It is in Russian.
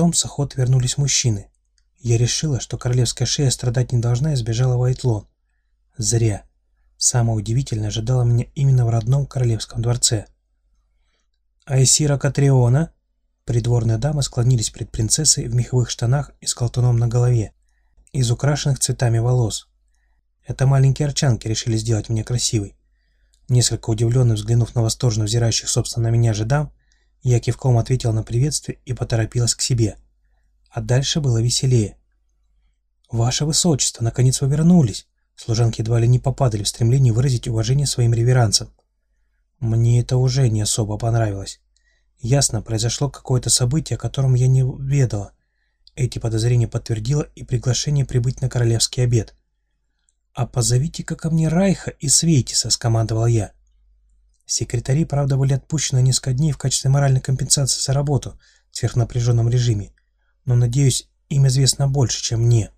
Потом с охоты вернулись мужчины. Я решила, что королевская шея страдать не должна и сбежала в Айтлон. Зря. Самое удивительное ожидало меня именно в родном королевском дворце. «Айсира Катриона?» Придворные дамы склонились перед принцессой в меховых штанах и с колтуном на голове, из украшенных цветами волос. Это маленькие арчанки решили сделать меня красивой. Несколько удивленно взглянув на восторженно взирающих, собственно, на меня же дам, я кивком ответил на приветствие и поторопилась к себе. А дальше было веселее. «Ваше Высочество, наконец вы вернулись!» Служанки едва ли не попадали в стремлении выразить уважение своим реверансам. Мне это уже не особо понравилось. Ясно, произошло какое-то событие, о котором я не ведала. Эти подозрения подтвердило и приглашение прибыть на королевский обед. «А позовите-ка ко мне Райха и Светиса», — скомандовал я. Секретари, правда, были отпущены несколько дней в качестве моральной компенсации за работу в сверхнапряженном режиме, но, надеюсь, им известно больше, чем мне.